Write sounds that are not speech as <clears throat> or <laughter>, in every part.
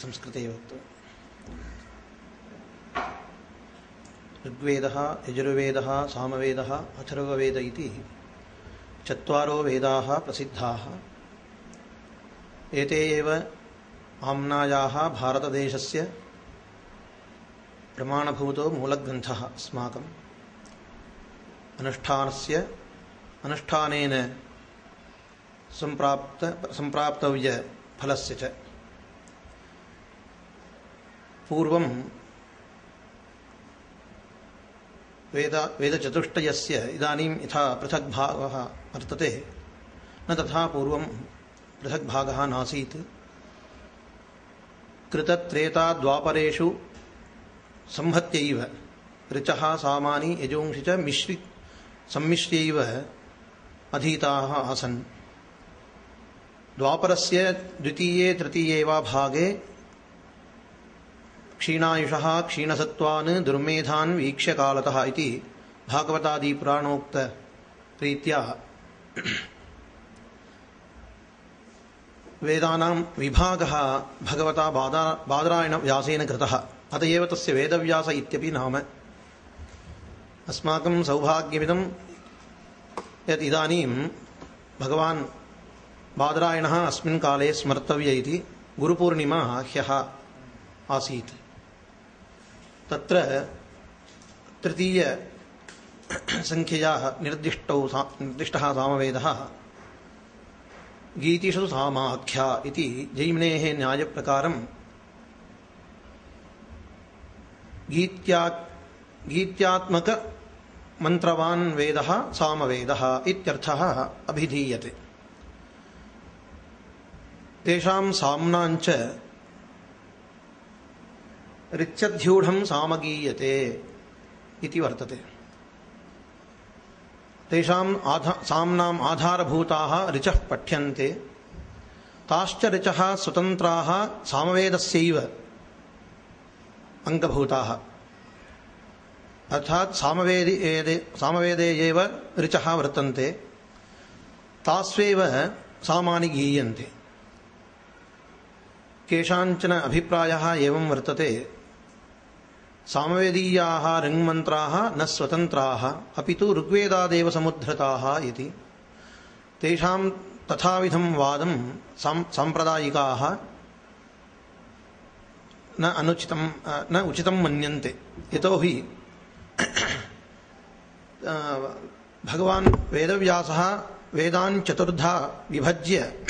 संस्कृते ऋग्वेदः, यजुर्वेदः, सामवेदः, अथर्ववेद इति चत्वारो वेदाः प्रसिद्धाः। एते एव आम्नायाः भारतदेशस्य प्रमाणभूतो मूलग्रन्थः अस्माकम्। अनुष्ठानस्य, अनुष्ठानेन सम्प्राप्त सम्प्राप्तव्यफलस्य च। पूर्वं वेद, वेदचतुष्टयस्य इदानीं यथा पृथग्भागः वर्तते, न तथा पूर्वं पृथग्भागः नासीत्। कृतत्रेताद्वापरेषु संहत्यैव, ऋचः, सामानि, यजोंषि च मिश्रि, सम्मिश्र्यैव अधीताः आसन्। द्वापरस्य द्वितीये, तृतीये वा भागे క్షీణాయుష క్షీణసత్వాన్ దుర్మేధాన్ వీక్ష్య కాలత ఇది భాగవతాది పురాణోక్త రీత్యా వేదానాం విభాగ భగవత బాదా బాదరాయణ వ్యాసేన కృత అత ఏవ తస్య వేదవ్యాస ఇత్యపి నామ అస్మాకం సౌభాగ్యమిదం యత్ ఇదానీం భగవాన్ బాదరాయణ అస్మిన్ కాలే స్మర్తవ్య ఇది గురుపూర్ణిమ హ్యः ఆసీత్ तत्र तृतीयसङ्ख्यया निर्दिष्टौ सा निर्दिष्टः सामवेदः। गीतिषु सामाख्या इति जैमिनेः न्यायप्रकारं गीत्या गीत्यात्मकमन्त्रवान् वेदः सामवेदः इत्यर्थः अभिधीयते। तेषां साम्नाञ्च ऋच्यध्यूढं सामगीयते वर्तते। तेषाम् आधा साम्नाम् आधारभूताः ऋचः पठ्यन्ते। ताश्च ऋचः स्वतन्त्राः सामवेदस्यैव अङ्गभूताः। अर्थात् सामवेदे सामवेदे एव ऋचः वर्तते। सामवेदीयाः, ऋङ्मन्त्राः, न स्वतन्त्राः, अपि तु ऋग्वेदादेव समुद्धृताः इति। तेषां तथाविधं न अनुचितं न उचितं मन्यन्ते। यतोहि भगवान् वेदव्यासः वेदान् चतुर्धा विभज्य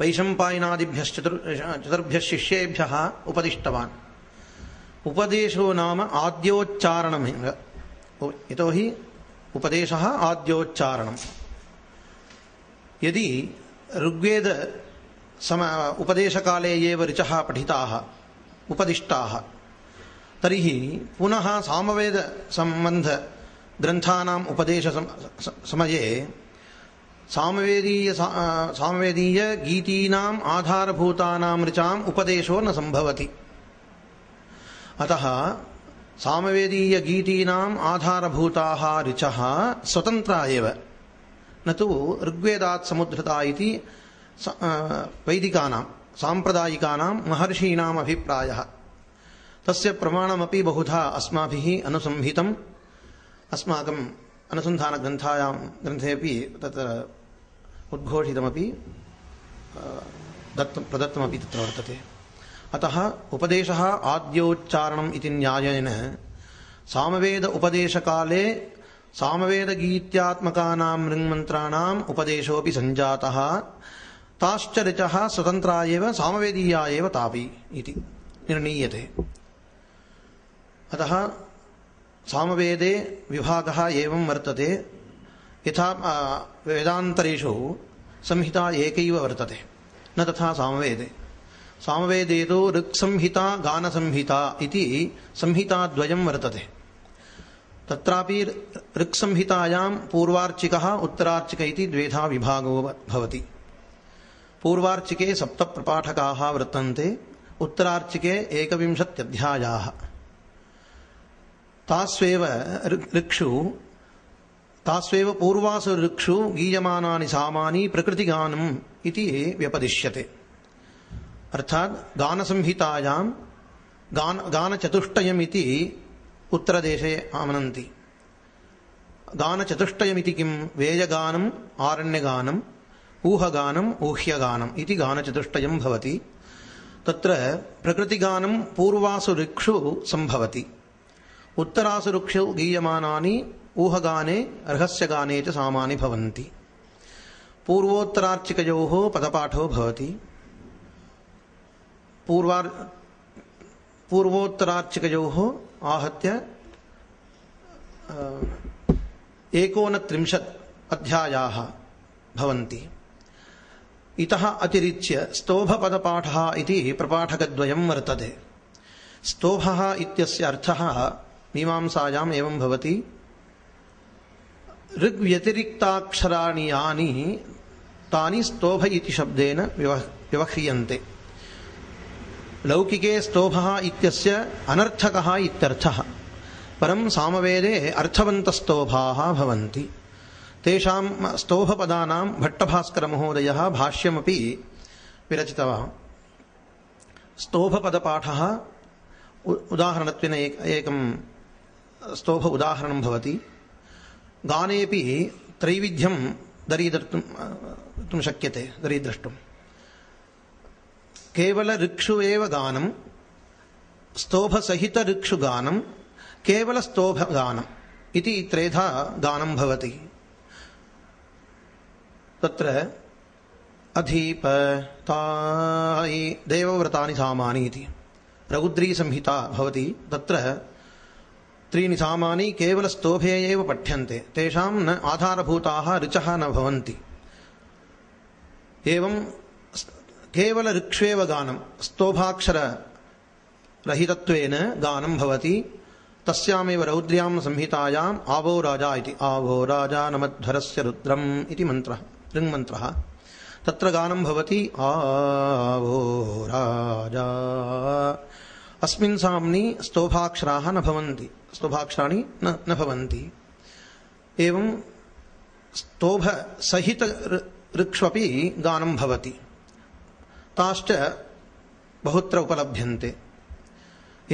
वैशम्पायनादिभ्यश्चतुर् चतुर्भ्यः शिष्येभ्यः उपदिष्टवान्। उपदेशो नाम आद्योच्चारणमेव यतोहि उपदेशः आद्योच्चारणम्। यदि ऋग्वेद सम, उपदेशकाले एव ऋचः पठिताः, उपदिष्टाः, तर्हि पुनः सामवेदसम्बन्धग्रन्थानाम् उपदेशसमये सामवेदीय सामवेदीयगीतीनाम् आधारभूतानां ऋचाम् उपदेशो न सम्भवति। अतः सामवेदीयगीतीनाम् आधारभूताः ऋचः स्वतन्त्रा एव। न तु ऋग्वेदात् समुद्धृता इति वैदिकानां साम्प्रदायिकानां महर्षीणाम् अभिप्रायः। तस्य प्रमाणमपि बहुधा अस्माभिः अनुसंहितम्। अस्माकम् अनुसन्धानग्रन्थायां ग्रन्थेपि तत्र उद्घोषितमपि दत्तं प्रदत्तमपि तत्र वर्तते अतः उपदेशः आद्योच्चारणम् इति न्यायेन सामवेद उपदेशकाले सामवेदगीत्यात्मकानां ऋङ्मन्त्राणाम् उपदेशोऽपि सञ्जातः ताश्च ऋचः स्वतन्त्रा एव सामवेदीया एव तापि इति निर्णीयते अतः सामवेदे विभागः एवं वर्तते यथा वेदान्तरेषु संहिता एकैव वर्तते न तथा सामवेदे सामवेदे तु ऋक्संहिता गानसंहिता इति संहिताद्वयं वर्तते। तत्रापि ऋक्संहितायां पूर्वार्चिकः उत्तरार्चिक इति द्वेधा विभागो भवति। पूर्वार्चिके सप्तप्रपाठकाः वर्तन्ते उत्तरार्चिके एकविंशत्यध्यायाः। तास्वेव ऋक्षु, तास्वेव पूर्वासु ऋक्षु गीयमानानि सामानि प्रकृतिगानम् इति व्यपदिश्यते। अर्थात् गानसंहितायां गान, गानचतुष्टयमिति उत्तरदेशे आमनन्ति गानचतुष्टयमिति किं वेयगानम् आरण्यगानम्, ऊहगानम्, ऊह्यगानम् इति गानचतुष्टयं भवति। तत्र प्रकृतिगानं पूर्वासु ऋक्षु सम्भवति। उत्तरासु ऋक्षु गीयमानानि, ऊहगाने, रहस्यगाने च सामानि भवन्ति। पूर्वोत्तरार्चिकयोः पदपाठो भवति। पूर्वार्, पूर्वोत्तरार्चिकयोः आहत्य एकोनत्रिंशत् अध्यायाः भवन्ति। इतः अतिरिच्य स्तोभपदपाठः इति प्रपाठकद्वयं वर्तते। स्तोभः इत्यस्य अर्थः मीमांसायाम् एवं भवति। ऋग्व्यतिरिक्ताक्षराणि यानि तानि स्तोभ इति शब्देन व्यवह व्यवह्रियन्ते। लौकिके स्तोभः इत्यस्य अनर्थकः इत्यर्थः। परं सामवेदे अर्थवन्तस्तोभाः भवन्ति। तेषां स्तोभपदानां भट्टभास्करमहोदयः भाष्यमपि विरचितवान्। स्तोभपदपाठः उदाहरणत्वेन एक, एकं स्तोभ उदाहरणं भवति। गानेपि त्रैविध्यं दरीदर्तुं द्रष्टुं शक्यते दरीद्रष्टुं केवलऋक्षु एव गानं स्तोभसहितऋक्षुगानं केवलस्तोभगानम् इति त्रेधा गानं भवति। तत्र अधीपतायि देवव्रतानि सामानि इति। रौद्रीसंहिता भवति। तत्र त्रीणि सामानि केवलस्तोभे एव पठ्यन्ते। तेषां न आधारभूताः ऋचः न भवन्ति। एवं स्- केवलऋक्ष्वेव गानं स्तोभाक्षररहितत्वेन गानं भवति, तस्यामेव रौद्र्यां संहितायाम् आवो राजा इति, आवो राजा नमध्वरस्य रुद्रम् इति मन्त्रः, ऋङ्मन्त्रः। तत्र गानं भवति, आवो राजा। अस्मिन् साम्नि स्तोभाक्षराः ऋ- ऋक्ष्वपि ताश्च बहुत्र उपलभ्यन्ते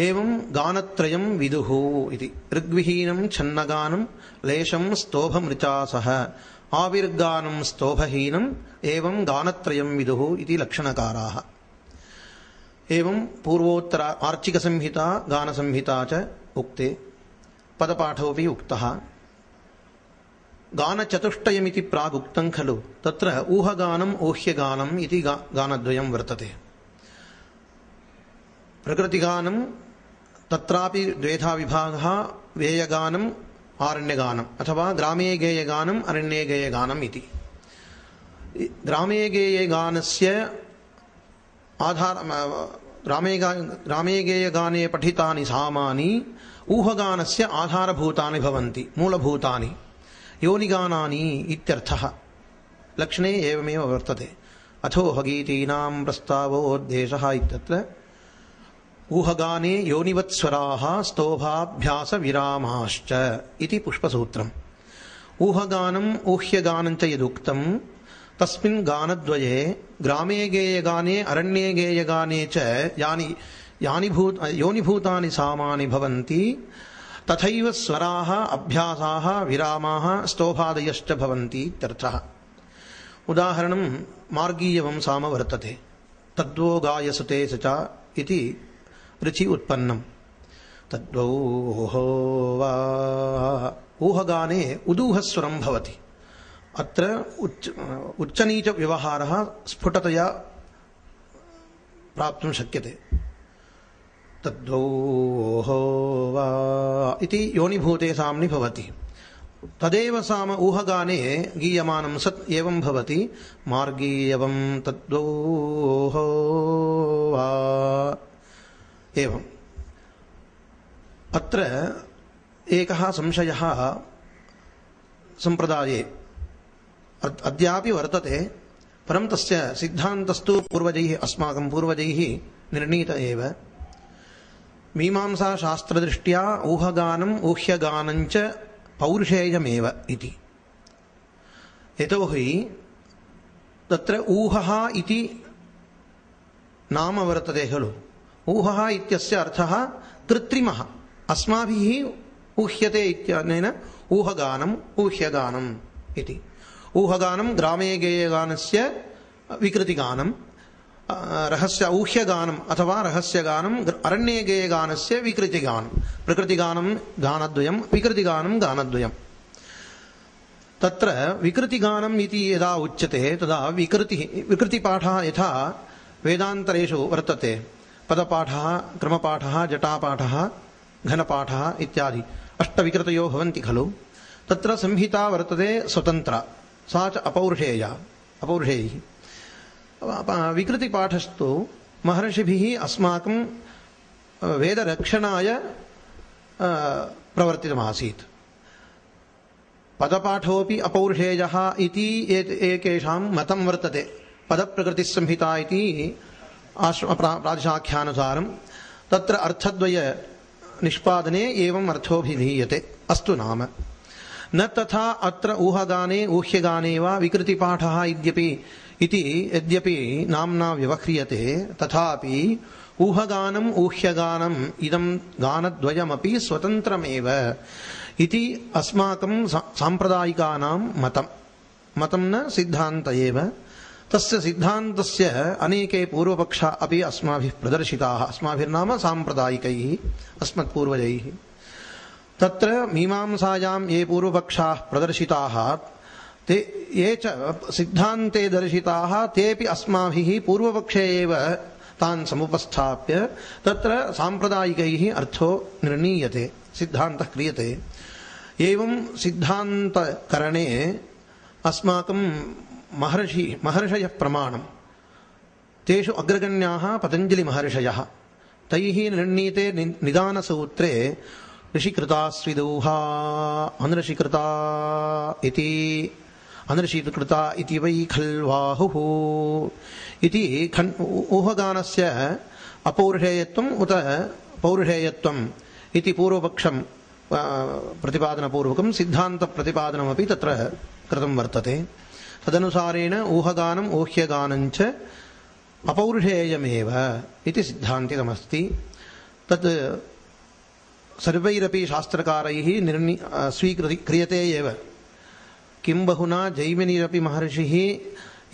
एवं गानत्रयं विदुः इति ऋग्विहीनं छन्नगानं लेशं स्तोभमृचा सह आविर्गानं स्तोभहीनम् एवं गानत्रयं विदुः इति लक्षणकाराः एवं पूर्वोत्तर आर्चिकसंहिता गानसंहिता च उक्ते पदपाठोऽपि उक्तः गानचतुष्टयमिति प्रागुक्तं खलु तत्र ऊहगानम् ऊह्यगानम् इति गा गानद्वयं वर्तते प्रकृतिगानं तत्रापि द्वेधा विभागः वेयगानम् आरण्यगानम् अथवा ग्रामे गेयगानम् अरण्ये गेयगानम् इति ग्रामे गेयगानस्य आधार ग्रामे गा- ग्रामे गेयगाने पठितानि सामानि ऊहगानस्य आधारभूतानि भवन्ति मूलभूतानि योनिगानानि इत्यर्थः। लक्षणे एवमेव वर्तते। अथोहगीतीनां प्रस्तावोद्देशः इत्यत्र, ऊहगाने योनिवत्स्वराः स्तोभाभ्यासविरामाश्च इति पुष्पसूत्रम्। ऊहगानम् ऊह्यगानञ्च यदुक्तम्, तस्मिन् गानद्वये ग्रामे गेयगाने, अरण्ये गेयगाने च यानि यानि भूत योनिभूतानि सामानि भवन्ति। तथैव स्वराः, अभ्यासाः, विरामाः, स्तोभादयश्च भवन्ति इत्यर्थः। उदाहरणं मार्गीयवंसाम वर्तते। तद्वो गायसुते स च इति ऋचि उत्पन्नं तद्वोः वा। ऊहगाने उदूहस्वरं भवति। अत्र उच्च, उच्चनीचव्यवहारः स्फुटतया प्राप्तुं शक्यते। इति योनिभूते साम्नि भवति। तदेव साम ऊहगाने गीयमानं सत् एवं भवति। मार्गीयवं तद्वोः वा। एवम् अत्र एकः संशयः सम्प्रदाये अद्यापि वर्तते। परं तस्य सिद्धान्तस्तु पूर्वजैः अस्माकं पूर्वजैः निर्णीत एव। मीमांसाशास्त्रदृष्ट्या ऊहगानम् ऊह्यगानञ्च पौरुषेयमेव इति यतोहि तत्र ऊहः इति नाम वर्तते खलु ऊहः इत्यस्य अर्थः कृत्रिमः अस्माभिः ऊह्यते इत्यनेन ऊहगानम् ऊह्यगानम् इति ऊहगानं ग्रामे गेयगानस्य विकृतिगानं अ, रहस्य ऊह्यगानम् अथवा रहस्यगानम् ग्र- अरण्ये गेयगानस्य विकृतिगानं प्रकृतिगानं गानद्वयं विकृतिगानं गानद्वयम् तत्र विकृतिगानम् इति यदा उच्यते तदा विकृतिः विकृतिपाठः यथा वेदान्तरेषु वर्तते पदपाठः क्रमपाठः जटापाठः घनपाठः इत्यादि अष्टविकृतयो भवन्ति खलु तत्र संहिता वर्तते स्वतन्त्रा सा च अपौरुषेया अपौरुषेयः विकृतिपाठस्तु महर्षिभिः अस्माकं वेदरक्षणाय प्रवर्तितमासीत्। पदपाठोऽपि अपौरुषेयः इति एकेषां मतं वर्तते। पदप्रकृतिसंहिता इति प्रातिशाख्यानुसारं तत्र अर्थद्वय निष्पादने एवम् अर्थोऽभिधीयते। अस्तु नाम। न तथा अत्र ऊहगाने, ऊह्यगाने वा विकृतिपाठः इत्यपि इति यद्यपि नाम्ना व्यवह्रियते, तथापि ऊहगानम् ऊह्यगानम् इदं गानद्वयमपि स्वतन्त्रमेव इति अस्माकं साम्प्रदायिकानां मतं। मतं न सिद्धान्त एव। तस्य सिद्धान्तस्य अनेके पूर्वपक्षा अपि अस्माभिः प्रदर्शिताः। अस्माभिर्नाम साम्प्रदायिकैः अस्मत्पूर्वजैः। तत्र मीमांसायां ये पूर्वपक्षाः प्रदर्शिताः ते, ये च, सिद्धान्ते दर्शिताः, तेऽपि अस्माभिः पूर्वपक्षे एव तान् समुपस्थाप्य, तत्र साम्प्रदायिकैः अर्थो निर्णीयते, सिद्धान्तः क्रियते। एवं सिद्धान्तकरणे अस्माकं महर्षि, महर्षयः प्रमाणम् तेषु अग्रगण्याः पतञ्जलिमहर्षयः। तैः निर्णीते नि- निदानसूत्रे, ऋषिकृता स्विदूहा अनऋषिकृता इति। अनऋषिकृता इति वै खल्वाहुः। इति खण् ऊ- ऊहगानस्य अपौरुषेयत्वम् उत पौरुषेयत्वम् इति पूर्वपक्षं आ, प्रतिपादनपूर्वकं सिद्धान्तप्रतिपादनमपि तत्र कृतं वर्तते। तदनुसारेण ऊहगानम् ऊह्यगानञ्च अपौरुषेयमेव इति सिद्धान्तितमस्ति तत् सर्वैरपि शास्त्रकारैः निर्णि स्वीकृति क्रियते एव। किं बहुना जैमिनिरपि महर्षिः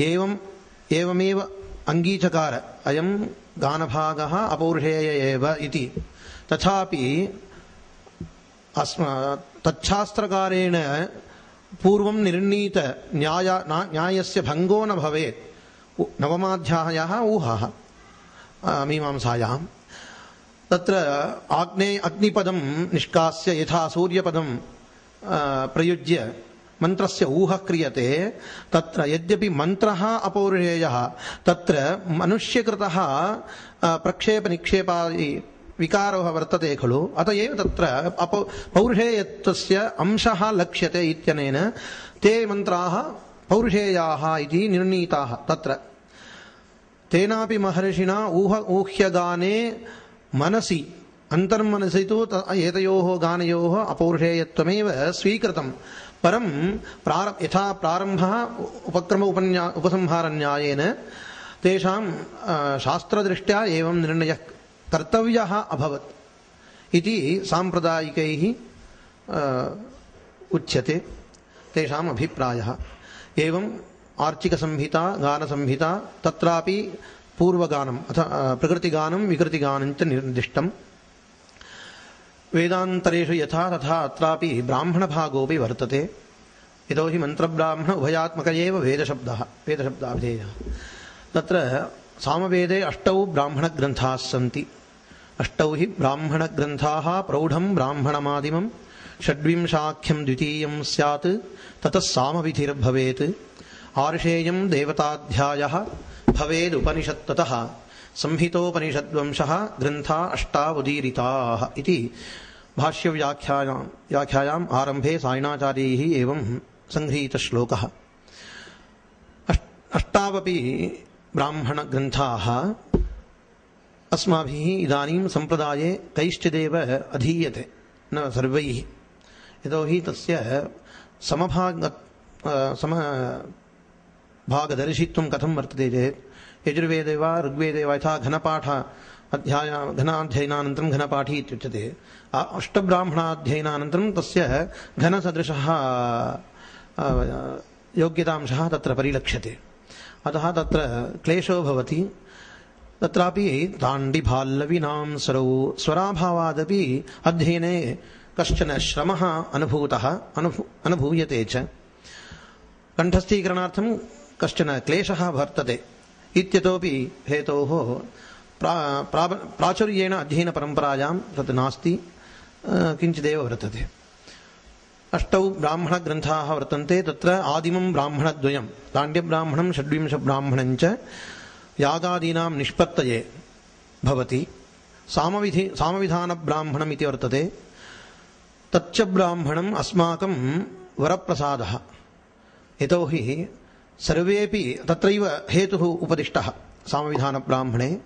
एवम् एवमेव अङ्गीचकार अयं गानभागः अपौरुषेय एव इति। तथापि अस्म तच्छास्त्रकारेण पूर्वं निर्णीत न्याय न्यायस्य भङ्गो न भवेत्। नवमाध्यायः ऊहः आ, मीमांसायाम्। तत्र आग्नेय अग्निपदं निष्कास्य यथा सूर्यपदं प्रयुज्य मन्त्रस्य ऊहः क्रियते तत्र यद्यपि मन्त्रः अपौरुषेयः तत्र मनुष्यकृतः आ, प्रक्षेपनिक्षेपादि विकारः वर्तते खलु। अत एव तत्र अपौ पौरुषेयत्वस्य अंशः लक्ष्यते इत्यनेन ते मन्त्राः पौरुषेयाः इति निर्णीताः। तत्र तेनापि महर्षिणा ऊह ऊह्यगाने मनसि अन्तर्मनसि तु त- एतयोः गानयोः अपौरुषेयत्वमेव स्वीकृतं परं प्रार, यथा प्रारम्भः उपक्रम उपन्या, उपसंहारन्यायेन तेषां शास्त्रदृष्ट्या एवं निर्णयः कर्तव्यः अभवत् इति साम्प्रदायिकैः उच्यते, तेषाम् अभिप्रायः। एवम् आर्चिकसंहिता, गानसंहिता, तत्रापि पूर्वगानम्, अथ प्रकृतिगानं, विकृतिगानं च निर्दिष्टम्। वेदान्तरेषु यथा तथा अत्रापि ब्राह्मणभागोऽपि वर्तते। यतोहि मन्त्रब्राह्मण उभयात्मक एव वेदशब्दः वेदशब्दाभिधेयः तत्र सामवेदे अष्टौ ब्राह्मणग्रन्थाः सन्ति। अष्टौ हि ब्राह्मणग्रन्थाः प्रौढं ब्राह्मणमादिमं षड्विंशाख्यं द्वितीयं स्यात्, ततः सामविधिर्भवेत्। आर्षेयं देवताध्यायः, भवेदुपनिषत्ततः। संहितोपनिषद्वंशः ग्रन्था अष्टावुदीरिताः इति भाष्यव्याख्यायां व्याख्यायाम् आरम्भे सायणाचार्यैः एवं सङ्गृहीतश्लोकः। अष् अष्टावपि ब्राह्मणग्रन्थाः अस्माभिः इदानीं सम्प्रदाये कैश्चिदेव अधीयते न सर्वैः। यतोहि तस्य समभाग अ, समभागदर्शित्वं कथं वर्तते चेत् यजुर्वेदे वा ऋग्वेदे वा यथा घनपाठ अध्याय घनाध्ययनानन्तरं घनपाठी इत्युच्यते। अष्टब्राह्मणाध्ययनानन्तरं तस्य घनसदृशः योग्यतांशः तत्र परिलक्ष्यते। अतः तत्र क्लेशो भवति। तत्रापि दाण्डिभाल्लविनां स्वरौ स्वराभावादपि अध्ययने कश्चन श्रमः अनुभूतः, अनुभू, अनुभूयते च। कण्ठस्थीकरणार्थं कश्चन क्लेशः वर्तते। इत्यतोपि हेतोः प्रा प्राब- प्राचुर्येण अध्ययनपरम्परायां तत् नास्ति किञ्चिदेव वर्तते। अष्टौ ब्राह्मणग्रन्थाः वर्तन्ते, तत्र आदिमं ब्राह्मणद्वयं, दाण्ड्यब्राह्मणं षड्विंशब्राह्मणं च यागादीनां निष्पत्तये भवति। सामविधि सामविधानब्राह्मणम् इति वर्तते। तच्च ब्राह्मणम् अस्माकं वरप्रसादः। यतोहि सर्वेपि तत्रैव हेतुः उपदिष्टः। सामविधानब्राह्मणे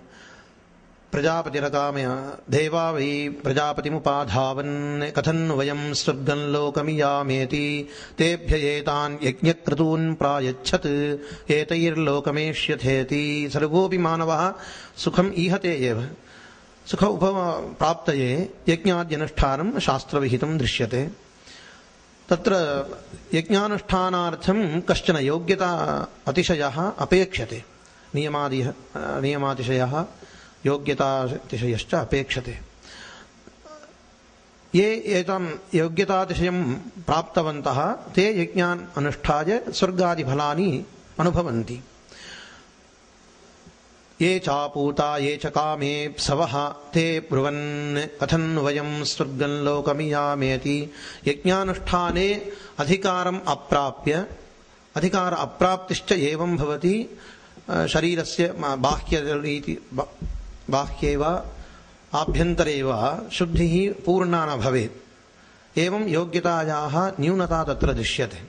प्रजापतिरकामय देवा वै प्रजापतिमुपाधावन्, कथन् वयं स्वर्गं लोकमियामेति, तेभ्य एतान् यज्ञक्रतून् प्रायच्छत्, एतैर्लोकमेष्यथेति। सर्वोऽपि मानवः सुखम् ईहते एव। सुख उप प्राप्तये यज्ञाद्यनुष्ठानं शास्त्रविहितं दृश्यते। तत्र यज्ञानुष्ठानार्थं कश्चन योग्यता अतिशयः अपेक्षते। नियमादिः, नियमातिशयः योग्यतातिशयश्च अपेक्षते। ये एतां योग्यतातिशयं प्राप्तवन्तः, ते यज्ञान् अनुष्ठाय स्वर्गादिफलानि अनुभवन्ति। ये चापूता ये च कामेप्सवः ते ब्रुवन्। कथन् वयं स्वर्गं लोकमियामेति। यज्ञानुष्ठाने अधिकारम् अप्राप्य, अधिकार अप्राप्तिश्च एवं भवति शरीरस्य बाह्यरीति बाह्ये वा आभ्यन्तरे वा शुद्धिः पूर्णा न भवेत्। एवं योग्यतायाः न्यूनता तत्र दृश्यते।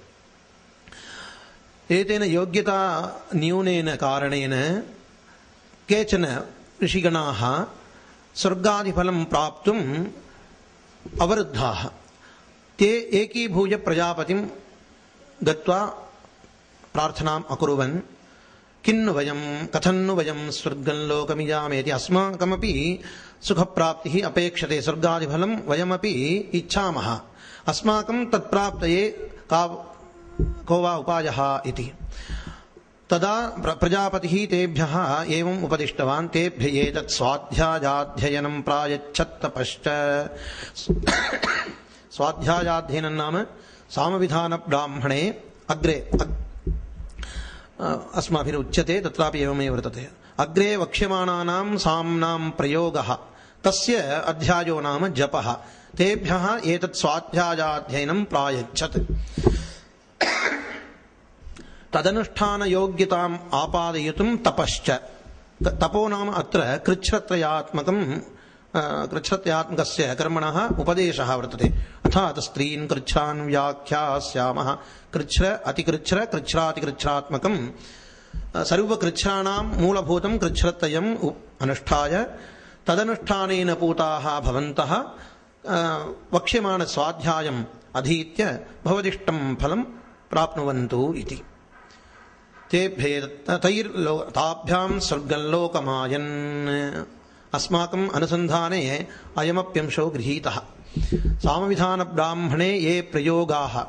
एतेन योग्यता न्यूनेन कारणेन केचन ऋषिगणाः स्वर्गादिफलं प्राप्तुम् अवरुद्धाः। ते एकीभूय प्रजापतिं गत्वा प्रार्थनाम् अकुर्वन्, किन्नु वयं, कथन्नु वयं स्वर्गं लोकमिजामेति अस्माकमपि सुखप्राप्तिः अपेक्षते, स्वर्गादिफलं वयमपि इच्छामः। अस्माकं तत्प्राप्तये का को वा उपायः इति। तदा प्र- प्रजापतिः तेभ्यः एवम् उपदिष्टवान् तेभ्य एतत् स्वाध्यायाध्ययनं प्रायच्छत्तपश्च स्वाध्यायाध्ययनं नाम सामविधानब्राह्मणे अग्रे अग्- अस्माभिरुच्यते तत्रापि एवमेव वर्तते। अग्रे वक्ष्यमाणानां साम्नां प्रयोगः, तस्य अध्यायो नाम जपः। तेभ्यः एतत् स्वाध्यायाध्ययनं प्रायच्छत्। तदनुष्ठानयोग्यताम् आपादयितुं तपश्च। त- तपो नाम अत्र कृच्छ्रत्रयात्मकं कृच्छ्रत्रयात्मकस्य कर्मणः उपदेशः वर्तते। अर्थात् स्त्रीन् कृच्छ्रान् व्याख्यास्यामः। कृच्छ्र, अतिकृच्छ्र कृच्छ्रातिकृच्छ्रात्मकं सर्वकृच्छ्राणां मूलभूतं कृच्छ्रत्रयम् अनुष्ठाय। तदनुष्ठानेन पूताः भवन्तः वक्ष्यमाणस्वाध्यायम् अधीत्य भवदिष्टं फलं प्राप्नुवन्तु इति। तेभ्य तैर्लो ताभ्यां स्वर्गल्लोकमायन्। अस्माकम् अनुसन्धाने अयमप्यंशो गृहीतः। सामविधानब्राह्मणे ये प्रयोगाः।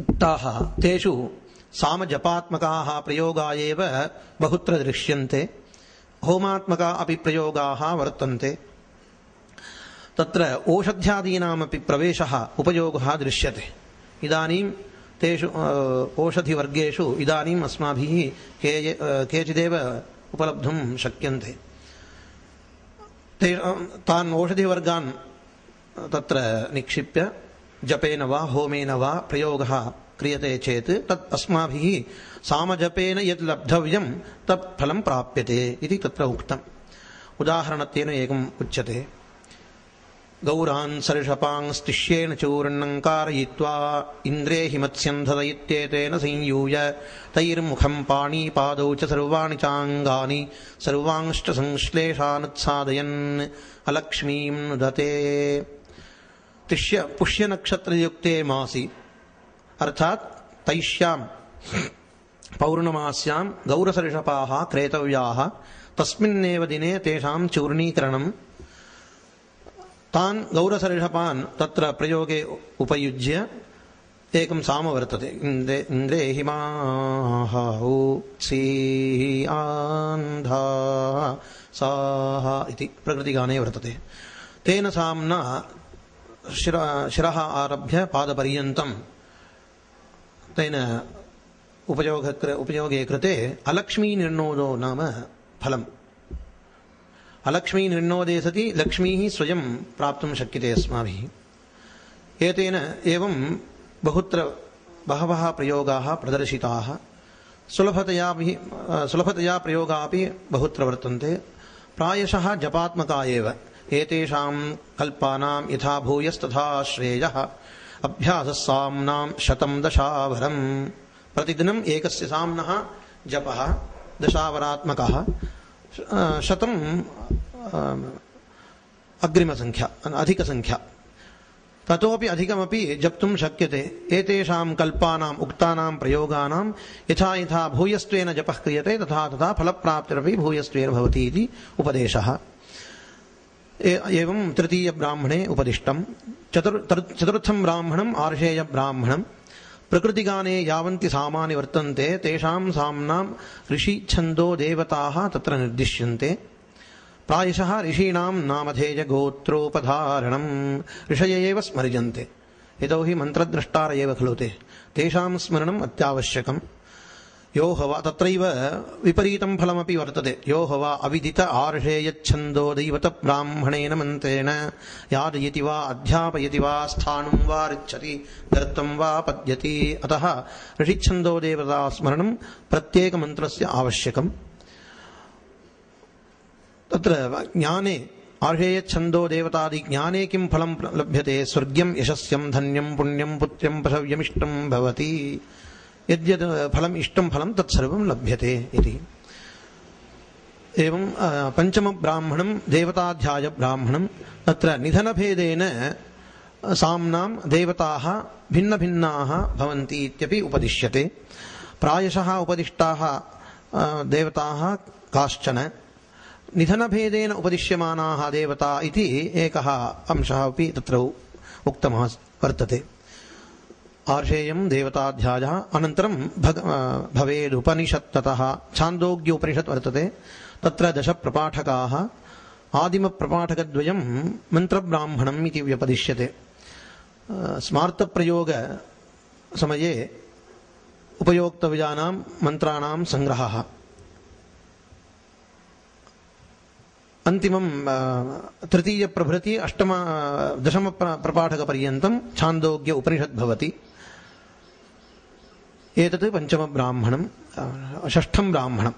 उक्ताः तेषु सामजपात्मकाः प्रयोगा एव बहुत्र दृश्यन्ते। होमात्मका अपि प्रयोगाः वर्तन्ते। तत्र ओषध्यादीनामपि प्रवेशः उपयोगः दृश्यते। इदानीं तेषु ओषधिवर्गेषु इदानीम् अस्माभिः के केचिदेव उपलब्धुं शक्यन्ते। ते तान् ओषधिवर्गान् तत्र निक्षिप्य जपेन वा होमेन वा प्रयोगः क्रियते चेत् तत् अस्माभिः सामजपेन यद् लब्धव्यं तत् फलं प्राप्यते इति तत्र उक्तम्। उदाहरणत्वेन एकम् उच्यते। गौरान् सर्षपांस्तिष्येण चूर्णं कारयित्वा इन्द्रे हिमत्स्यन्धत इत्येतेन संयूय। तैर्मुखं पाणिपादौ च सर्वाणि चाङ्गानि सर्वांश्च संश्लेषानुत्सादयन् अलक्ष्मीं नुदते। तिष्य पुष्यनक्षत्रयुक्ते मासि। अर्थात् तैष्याम् पौर्णमास्यां गौरसरिषपाः क्रेतव्याः। तस्मिन्नेव दिने तेषां चूर्णीकरणं तान् गौरसरिषपान् तत्र प्रयोगे उपयुज्य एकं साम वर्तते। इन्द्रे इन्द्रे हिमाः आन्धा साः इति प्रकृतिगाने वर्तते। तेन साम्ना शिर शिरः आरभ्य पादपर्यन्तं तेन उपयोग उपयोगे कृते अलक्ष्मीनिर्णोदो नाम फलम् अलक्ष्मीनिर्णोदे सति, लक्ष्मीः स्वयं प्राप्त शक्यते अस्माभिः। एतेन एवं बहुत्र बहवः प्रयोगाः प्रदर्शिताः। सुलभतया सुलभतया प्रयोगाः अपि बहुत्र वर्तन्ते। प्रायशः जपात्मका एव। एतेषां कल्पानां यथा भूयस्तथा श्रेयः। अभ्यासः साम्नां शतं दशावरं प्रतिदिनम् एकस्य साम्नः जपः, दशावरात्मकः। शतं अग्रिमसङ्ख्या अधिकसङ्ख्या ततोपि अधिकमपि जप्तुं शक्यते। एतेषां कल्पानाम् उक्तानां प्रयोगानां यथा यथा भूयस्त्वेन जपः क्रियते, तथा तथा फलप्राप्तिरपि भूयस्त्वेन भवति इति उपदेशः। एवं तृतीयब्राह्मणे उपदिष्टं चतुर् चतुर्थं ब्राह्मणम् आर्षेयब्राह्मणं प्रकृतिगाने यावन्ति सामानि वर्तन्ते तेषां साम्नां ऋषिछन्दो देवताः तत्र निर्दिश्यन्ते प्रायशः ऋषीणां नामधेय गोत्रोपधारणं ऋषय एव स्मर्यन्ते यतोहि मन्त्रद्रष्टार एव खलु ते तेषां स्मरणम् अत्यावश्यकम् यो हवा तत्रैव विपरीतं फलमपि वर्तते यो हवा अविदित आर्षेयच्छन्दो दैवतब्राह्मणेन मन्त्रेण यादयति वा अध्यापयति वा स्थाणुं वा ऋच्छति दर्तं वा पद्यति अतः ऋषिच्छन्दो देवता स्मरणं प्रत्येकमन्त्रस्य आवश्यकम् तत्र ज्ञाने आर्षेयच्छन्दो देवतादि ज्ञाने किं फलं लभ्यते स्वर्ग्यं यशस्यं धन्यं पुण्यं पुत्र्यं पशव्यमिष्टं भवति यद्यद् फलम् इष्टं फलं तत्सर्वं लभ्यते इति। एवं पञ्चमब्राह्मणं देवताध्यायब्राह्मणं तत्र निधनभेदेन साम्नां देवताः भिन्नभिन्नाः भवन्ति इत्यपि उपदिश्यते। प्रायशः उपदिष्टाः देवताः काश्चन निधनभेदेन उपदिश्यमानाः देवता इति एकः अंशः अपि तत्र उक्तमः वर्तते। आर्षेयं देवताध्यायः। अनन्तरं भग भवेदुपनिषत् ततः छान्दोग्योपनिषत् वर्तते। तत्र दशप्रपाठकाः। आदिमप्रपाठकद्वयं मन्त्रब्राह्मणम् इति व्यपदिश्यते। स्मार्तप्रयोगसमये उपयोक्तव्यानां मन्त्राणां सङ्ग्रहः। अन्तिमं तृतीयप्रभृति अष्टम दशमप्रपाठकपर्यन्तं छान्दोग्य उपनिषद् भवति। एतत् पञ्चमब्राह्मणं षष्ठं ब्राह्मणं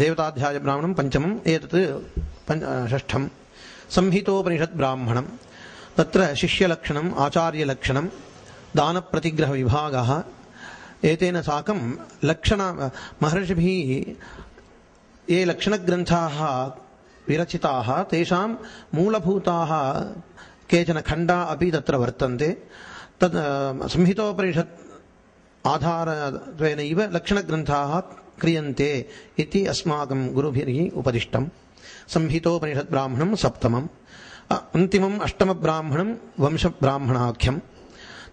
देवताध्यायब्राह्मणं पञ्चमम्, एतत् षष्ठं संहितोपनिषत् ब्राह्मणं तत्र शिष्यलक्षणम् आचार्यलक्षणं दानप्रतिग्रहविभागः। एतेन साकं लक्षण महर्षिभिः ये लक्षणग्रन्थाः विरचिताः, तेषां मूलभूताः केचन खण्डा अपि तत्र वर्तन्ते। तद् संहितोपनिषत् आधारत्वेनैव लक्षणग्रन्थाः क्रियन्ते इति अस्माकं गुरुभिः उपदिष्टं संहितोपनिषत् ब्राह्मणं सप्तमम्। अन्तिमम् अष्टमब्राह्मणं वंशब्राह्मणाख्यं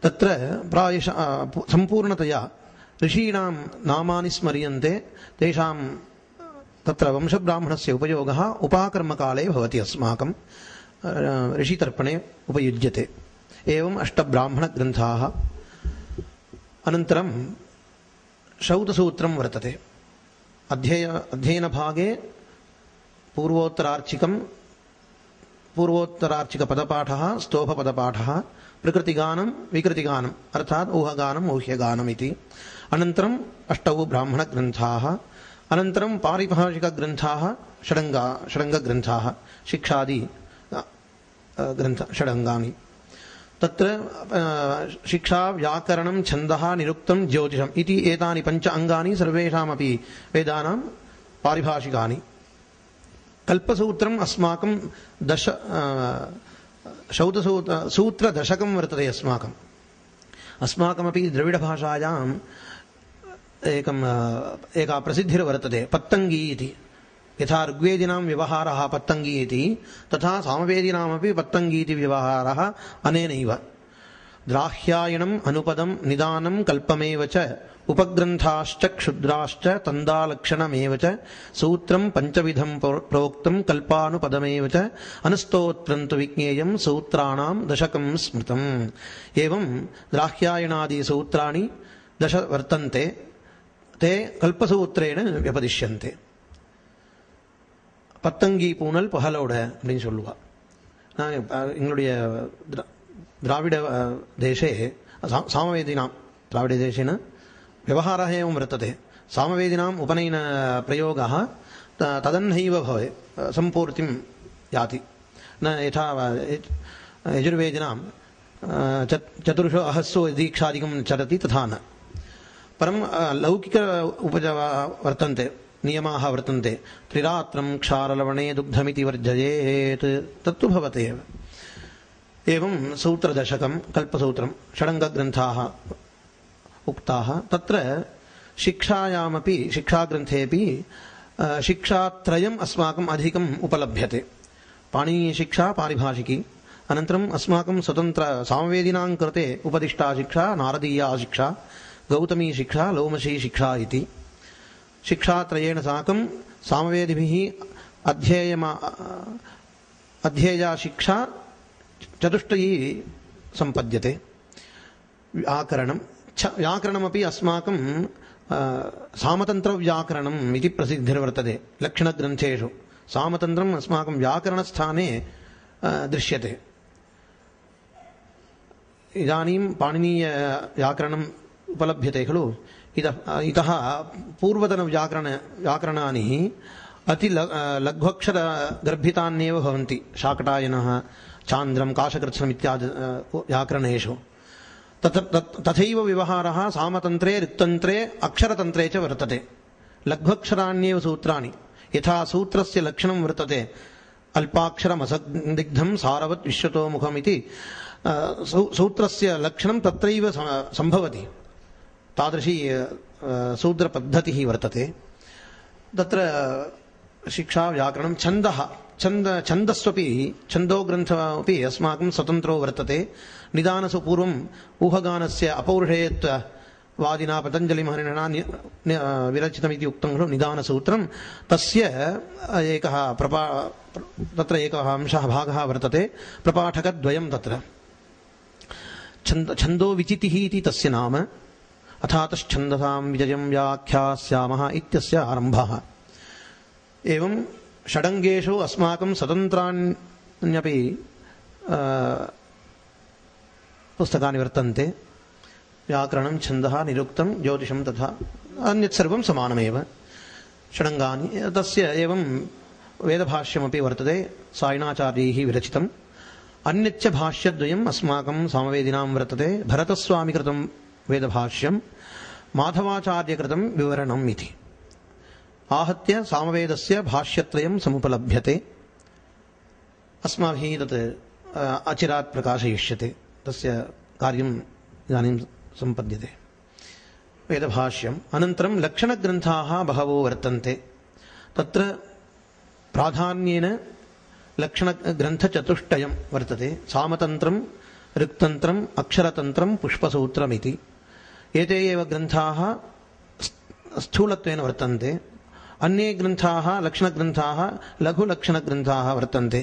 तत्र प्रायशः सम्पूर्णतया ऋषीणां नामानि स्मर्यन्ते। तेषां, तत्र वंशब्राह्मणस्य उपयोगः उपाकर्मकाले भवति अस्माकं ऋषितर्पणे उपयुज्यते। एवम् अष्टब्राह्मणग्रन्थाः। अनन्तरं शौतसूत्रं वर्तते अध्यय अध्ययनभागे पूर्वोत्तरार्चिकं पूर्वोत्तरार्चिकपदपाठः स्तोभपदपाठः प्रकृतिगानं विकृतिगानम् अर्थात् ऊहगानम् ऊह्यगानम् इति अनन्तरम् अष्टौ ब्राह्मणग्रन्थाः अनन्तरं पारिभाषिकग्रन्थाः षडङ्गा षडङ्गग्रन्थाः शिक्षादि ग्रन्थ षडङ्गानि तत्र शिक्षा व्याकरणं छन्दः निरुक्तं ज्योतिषम् इति एतानि पञ्च अङ्गानि सर्वेषामपि वेदानां पारिभाषिकानि। कल्पसूत्रम् अस्माकं दश शौतसूत्र, सूत्रदशकं वर्तते अस्माकम्। अस्माकमपि द्रविडभाषायां एकम् एका प्रसिद्धिर्वर्तते, पत्तङ्गी इति। यथा ऋग्वेदिनां व्यवहारः पत्तङ्गी इति तथा सामवेदिनामपि पत्तङ्गीति व्यवहारः अनेनैव द्राह्यायणम् अनुपदं निदानं कल्पमेव च उपग्रन्थाश्च क्षुद्राश्च तन्दालक्षणमेव च सूत्रं पञ्चविधं प्रोक्तं कल्पानुपदमेव च अनुस्तोत्रं तु विज्ञेयं सूत्राणां दशकं स्मृतम् एवं द्राह्यायणादिसूत्राणि दश वर्तन्ते ते कल्पसूत्रेण व्यपदिश्यन्ते பத்தங்கி பூனல் பகலோட அப்படின்னு சொல்லுவா நான் அஹ், எங்களுடைய திரா- द्राविड अ, देशे सा- सामवेदिनां द्राविडदेशेन व्यवहारः एवं वर्तते सामवेदिनाम् उपनयनप्रयोगः त- तदन्नैव भवे सम्पूर्तिं याति न यथा यज्- यजुर्वेदिनां अ, चत् चतुर्षु अहस्सु दीक्षादिकं चरति तथा न परं अ, लौकिक उपज वर्तन्ते नियमाः वर्तन्ते। त्रिरात्रं क्षारलवणे दुग्धमिति वर्जयेत्। तत्तु भवत्येव एवं। सूत्रदशकं कल्पसूत्रं षडङ्गग्रन्थाः उक्ताः। तत्र शिक्षायामपि शिक्षाग्रन्थेपि शिक्षात्रयम् अस्माकम् अधिकम् उपलभ्यते। पाणिनीयशिक्षा पारिभाषिकी। अनन्तरम् अस्माकं स्वतन्त्र सामवेदिनां कृते उपदिष्टा शिक्षा नारदीया शिक्षा गौतमी शिक्षा लोमशी शिक्षा इति शिक्षात्रयेण साकं सामवेदिभिः अध्येयमा अध्येया शिक्षा चतुष्टयी सम्पद्यते व्याकरणं छ व्याकरणमपि अस्माकं अ, सामतन्त्रव्याकरणम् इति प्रसिद्धिर्वर्तते लक्षणग्रन्थेषु सामतन्त्रम् अस्माकं व्याकरणस्थाने अ, दृश्यते इदानीं पाणिनीयव्याकरणम् उपलभ्यते खलु इतः इतः पूर्वतनव्याकरण व्याकरणानि अति ल- लघ्वक्षरगर्भितान्येव भवन्ति। शाकटायनः चान्द्रं काशकृत्स्नम् इत्यादि अ, व्याकरणेषु। तथ तत्- तथैव व्यवहारः सामतन्त्रे ऋक्तन्त्रे अक्षरतन्त्रे च वर्तते। लघ्वक्षराण्येव सूत्राणि। यथा सूत्रस्य लक्षणं वर्तते। अल्पाक्षरमसन्दिग्धं सारवत् विश्वतोमुखमिति अ, सू- सूत्रस्य लक्षणं तत्रैव स- सम्भवति। तादृशी अ, सूत्रपद्धतिः वर्तते। तत्र शिक्षा व्याकरणं छन्दः छन्द छन्दस्वपि छन्दोग्रन्थः अपि अस्माकं स्वतन्त्रो वर्तते। निदानसु पूर्वम् ऊहगानस्य अपौरुषेयत्व वादिना पतञ्जलिमहर्षिणा नि- नि- विरचितमिति उक्तं खलु निदानसूत्रं। तस्य एकः प्रपा तत्र एकः अंशः भागः वर्तते। प्रपाठकद्वयं तत्र। छन्द छन्दो विचितिः इति तस्य नाम। अथातश्छन्दसां विजयं व्याख्यास्यामः इत्यस्य आरम्भः। एवं षडङ्गेषु अस्माकं स्वतन्त्राण्यपि पुस्तकानि वर्तन्ते। व्याकरणं छन्दः, निरुक्तं, ज्योतिषं तथा अन्यत् सर्वं समानमेव। षडङ्गानि, तस्य एवं वेदभाष्यमपि वर्तते, सायणाचार्यैः विरचितम्। अन्यच्च भाष्यद्वयम् अस्माकं सामवेदिनां वर्तते। भरतस्वामिकृतं वेदभाष्यं माधवाचार्यकृतं विवरणम् इति। आहत्य सामवेदस्य भाष्यत्रयं समुपलभ्यते। अस्माभिः तत् अ, अचिरात् प्रकाशयिष्यते। तस्य कार्यम् इदानीं सम्पद्यते। वेदभाष्यम् अनन्तरं लक्षणग्रन्थाः बहवो वर्तन्ते। तत्र प्राधान्येन लक्षणग्रन्थचतुष्टयं वर्तते। सामतन्त्रं ऋक्तन्त्रम् अक्षरतन्त्रं पुष्पसूत्रमिति। एते एव ग्रन्थाः स्थ- स्थूलत्वेन वर्तन्ते अन्ये ग्रन्थाः लक्षणग्रन्थाः लघुलक्षणग्रन्थाः वर्तन्ते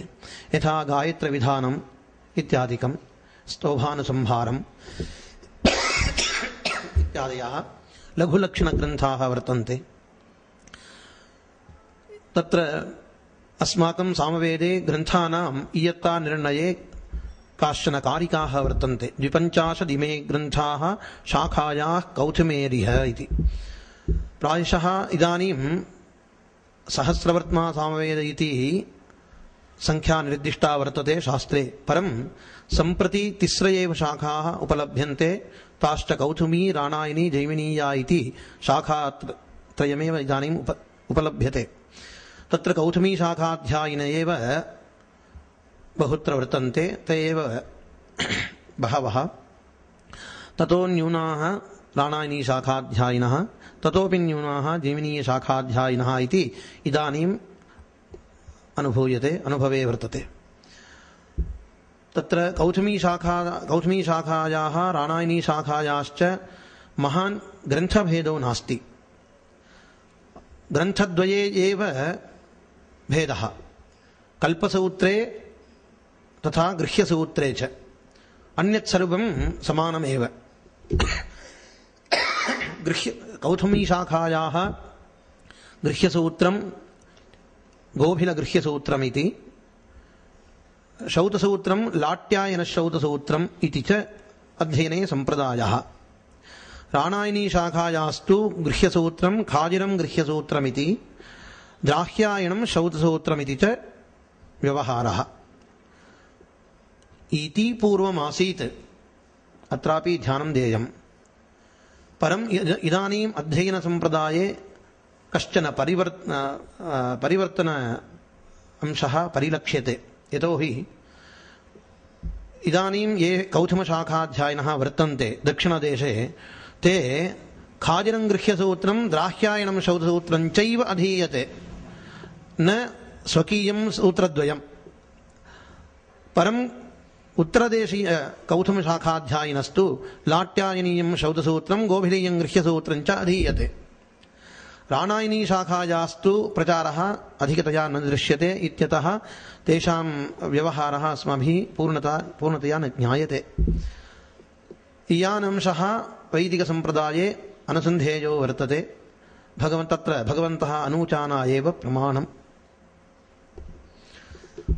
यथा गायत्रविधानम् इत्यादिकं स्तोभानुसंहारम् इत्यादयः लघुलक्षणग्रन्थाः वर्तन्ते तत्र अस्माकं सामवेदे ग्रन्थानाम् इयत्ता निर्णये काश्चन कारिकाः वर्तन्ते। द्विपञ्चाशदिमे ग्रन्थाः शाखायाः कौथुमेरिह इति। प्रायशः इदानीं सहस्रवर्त्मा सामवेद इति सङ्ख्या निर्दिष्टा वर्तते शास्त्रे। परं सम्प्रति तिस्र एव शाखाः उपलभ्यन्ते। ताश्च कौथुमी राणायनी, जैमिनीया इति शाखा त्रयमेव इदानीम् उप उपलभ्यते। तत्र कौथुमीशाखाध्यायिन एव बहुत्र वर्तन्ते ते एव बहवः। ततो न्यूनाः राणायनीशाखाध्यायिनः ततोपि न्यूनाः जैमिनीयशाखाध्यायिनः इति इदानीम् अनुभूयते, अनुभवे वर्तते। तत्र कौथमीशाखा, कौथमीशाखायाः राणायनीशाखायाश्च महान् ग्रन्थभेदो नास्ति। ग्रन्थद्वये एव भेदः। कल्पसूत्रे तथा गृह्यसूत्रे च अन्यत् सर्वं समानमेव गृह्य कौथमीशाखायाः गृह्यसूत्रं गोभिलगृह्यसूत्रमिति शौतसूत्रं लाट्यायनशौतसूत्रम् इति च अध्ययने सम्प्रदायः राणायनीशाखायास्तु गृह्यसूत्रं खाजिरं गृह्यसूत्रमिति द्राह्यायणं शौतसूत्रमिति च व्यवहारः इति पूर्वमासीत्। अत्रापि ध्यानं देयम्। परम् इद- इदानीम् अध्ययनसम्प्रदाये कश्चन परिवर्त परिवर्तन अंशः परिलक्ष्यते। यतोहि इदानीं ये कौथुमशाखाध्यायिनः वर्तन्ते दक्षिणदेशे, ते खाजिरं गृह्यसूत्रं द्राह्यायणं शौधसूत्रं चैव अधीयते। न स्वकीयं सूत्रद्वयम्। परम् उत्तरदेशीय कौथुमशाखाध्यायिनस्तु लाट्यायनीयं शौधसूत्रं गोभिलीयं गृह्यसूत्रं च अधीयते। राणायनीशाखायास्तु प्रचारः अधिकतया न दृश्यते इत्यतः तेषां व्यवहारः अस्माभिः पूर्णता, पूर्णतया न ज्ञायते। इयानंशः वैदिकसम्प्रदाये अनुसन्धेयो वर्तते। भगवन्, तत्र भगवन्तः अनूचाना एव प्रमाणम्।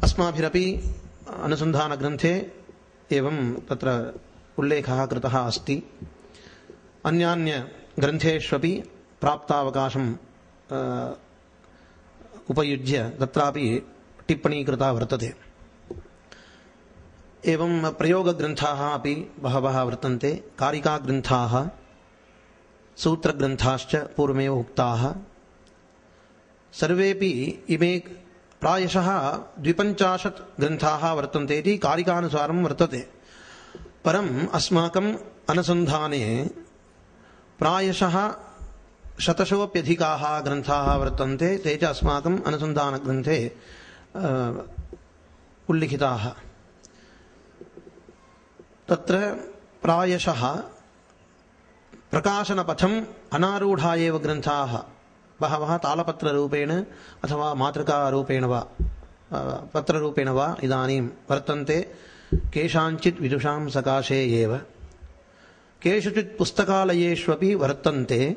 अस्माभिरपि अनुसन्धानग्रन्थे एवं तत्र उल्लेखः कृतः अस्ति। अन्यान्यग्रन्थेष्वपि प्राप्तावकाशं उपयुज्य तत्रापि टिप्पणी कृता वर्तते। एवं प्रयोगग्रन्थाः अपि बहवः वर्तन्ते। कारिकाग्रन्थाः, सूत्रग्रन्थाश्च पूर्वमेव उक्ताः। सर्वेपि इमे प्रायशः द्विपञ्चाशत् ग्रन्थाः वर्तन्ते इति कारिकानुसारं वर्तते। परम् अस्माकम् अनुसन्धाने प्रायशः शतशोऽप्यधिकाः ग्रन्थाः वर्तन्ते, ते च अस्माकम् अनुसन्धानग्रन्थे उल्लिखिताः। तत्र प्रायशः प्रकाशनपथम् अनारूढा एव ग्रन्थाः। बहवः तालपत्ररूपेण अथवा मातृकारूपेण वा अ, पत्ररूपेण वा इदानीं वर्तन्ते। केषाञ्चित् विदुषां सकाशे एव। केषुचित् पुस्तकालयेष्वपि वर्तन्ते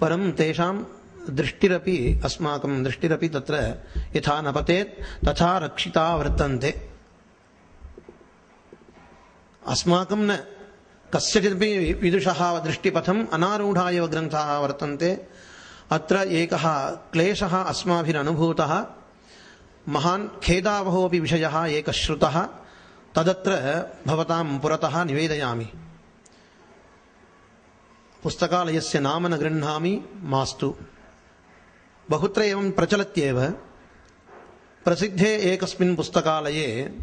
परं तेषां दृष्टिरपि अस्माकं दृष्टिरपि तत्र यथा न पतेत् तथा रक्षिता वर्तन्ते। अस्माकं न कस्यचिदपि विदुषः दृष्टिपथम् अनारूढा एव ग्रन्थाः वर्तन्ते अत्र एकः क्लेशः अस्माभिरनुभूतः, महान् खेदावहोऽपि विषयः एकः श्रुतः, तदत्र भवतां पुरतः निवेदयामि। पुस्तकालयस्य नाम न गृह्णामि, मास्तु। बहुत्र एवं प्रचलत्येव। प्रसिद्धे एकस्मिन् पुस्तकालये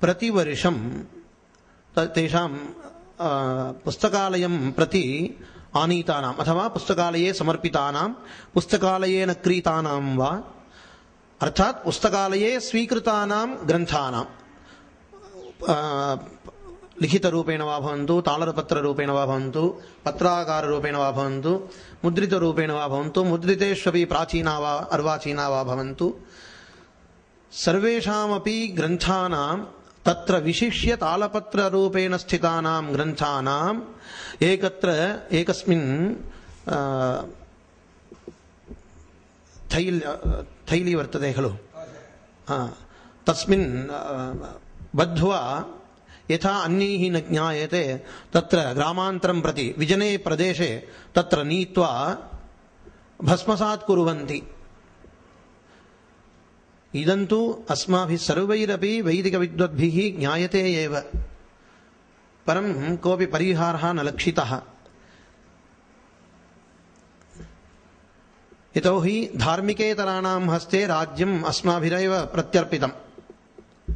प्रतिवर्षं तेषां पुस्तकालयं प्रति आनीतानाम् अथवा पुस्तकालये समर्पितानां पुस्तकालयेन क्रीतानां वा अर्थात् पुस्तकालये स्वीकृतानां ग्रन्थानां आ, लिखितरूपेण वा भवन्तु तालरपत्ररूपेण वा भवन्तु पत्राकाररूपेण वा भवन्तु मुद्रितरूपेण वा भवन्तु मुद्रितेष्वपि प्राचीना वा अर्वाचीना वा भवन्तु सर्वेषामपि ग्रन्थानां तत्र विशिष्य तालपत्ररूपेण स्थितानां ग्रन्थानाम् एकत्र, एकस्मिन् थैल्, थैली वर्तते खलु? तस्मिन् बद्ध्वा यथा अन्यैः न ज्ञायते, तत्र ग्रामान्तरं प्रति, विजने प्रदेशे तत्र नीत्वा भस्मसात् कुर्वन्ति। इदं तु अस्माभिः सर्वैरपि वैदिकविद्वद्भिः ज्ञायते एव। परं कोऽपि परिहारः न लक्षितः। यतोहि धार्मिकेतराणां हस्ते राज्यम् अस्माभिरेव प्रत्यर्पितम्।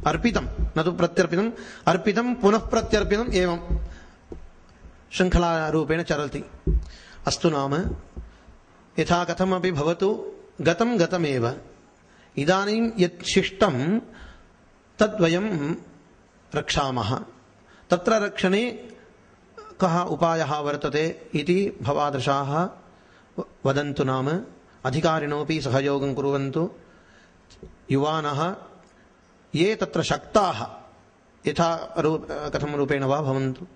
अर्पितं न तु प्रत्यर्पितम् अर्पितं पुनः प्रत्यर्पितम् एवम्। शृङ्खलारूपेण चलति अस्तु नाम। यथा कथमपि भवतु। गतं गतमेव। इदानीं यत् शिष्टं तद्वयं रक्षामः तत्र रक्षणे कः उपायः वर्तते इति भवादृशाः वदन्तु नाम. अधिकारिणोऽपि सहयोगं कुर्वन्तु. युवानः ये तत्र शक्ताः, यथा रू, कथं रूपेण वा भवन्तु.